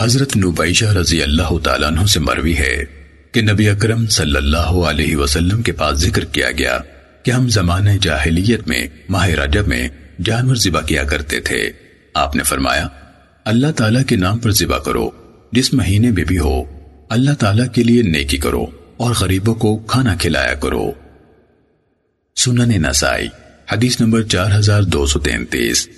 حضرت نبیشہ رضی اللہ تعالیٰ عنہ سے مروی ہے کہ نبی اکرم صلی اللہ علیہ وسلم کے پاس ذکر کیا گیا کہ ہم زمانہ جاہلیت میں، ماہ رجب میں جانور ذبح کیا کرتے تھے۔ آپ نے فرمایا، اللہ تعالیٰ کے نام پر ذبح کرو، جس مہینے میں بھی ہو، اللہ تعالیٰ کے لیے نیکی کرو اور غریبوں کو کھانا کھلایا کرو۔ سنن نسائی، حدیث نمبر چار ہزار دو سو تینتیس۔